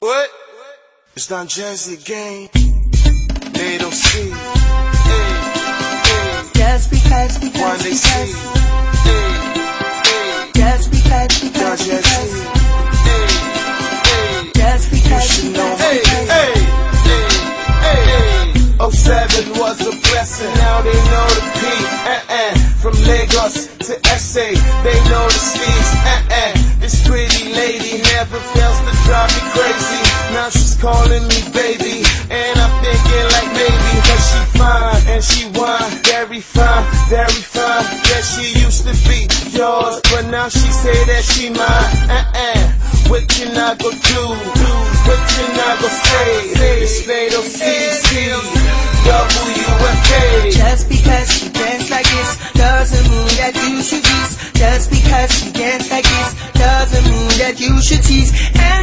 What? It's Don Jazzy again. They don't see. Hey, hey. Just because, because, One they because. see. Hey, hey. Just because, Don because, Jazzy. because. Hey, hey. Just because, should know. because, Hey, because. hey, hey, hey. Oh, seven was a blessing. Now they know the P. Uh-uh. From Lagos to SA, they know the steez. Uh-uh. This pretty lady never fails to drive me crazy. Now she's calling me baby, and I'm thinking like maybe that she fine and she wine, very fine, very fine. Yeah, she used to be yours, but now she say that she mine. Uh-uh. What can I go do? What can I go say? It's Fatal CC. Just because she dance like this doesn't mean that you should tease. Just because she dance like this doesn't mean that you should tease.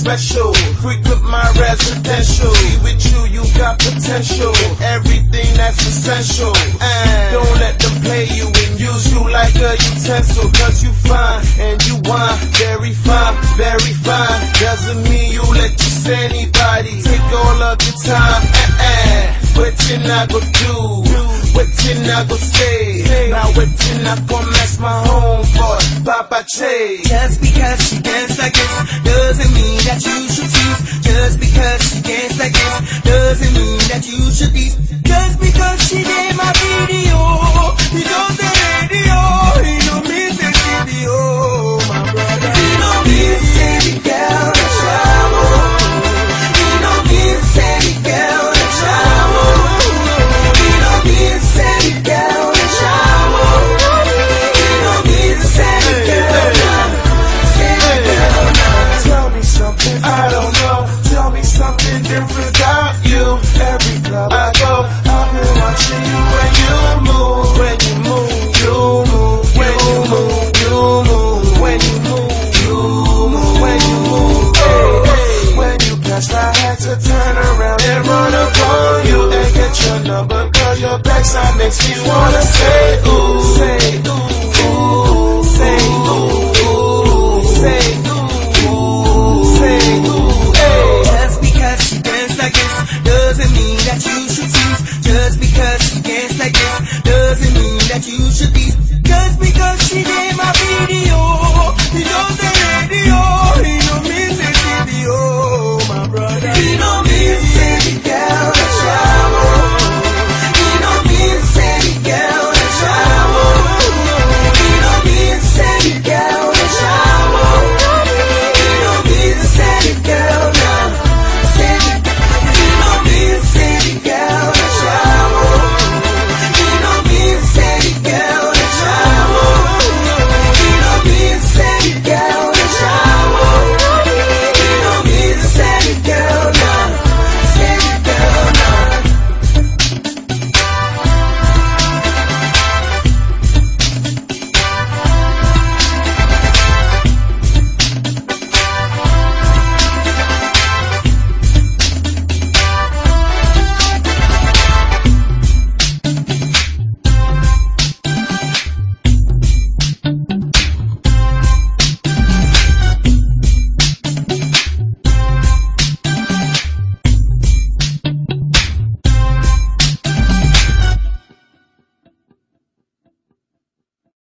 special. Frequent my residential. Be with you, you got potential. Everything that's essential. And don't let them play you and use you like a utensil. Cause you fine and you wine. Very fine, very fine. Doesn't mean you let just anybody take all of your time. Uh-uh. What you not go do? You not go say? Now you not go mess my home for? Papa Che. Just because she dance like this doesn't mean that you should tease. Just because she dance like this doesn't mean that you should tease. Your backside makes me wanna say ooh, say ooh, ooh, say ooh, ooh, say ooh, say ooh, hey. Just because she dance like this. Doesn't mean that you should tease. Just because she dance like this. Doesn't mean that you should be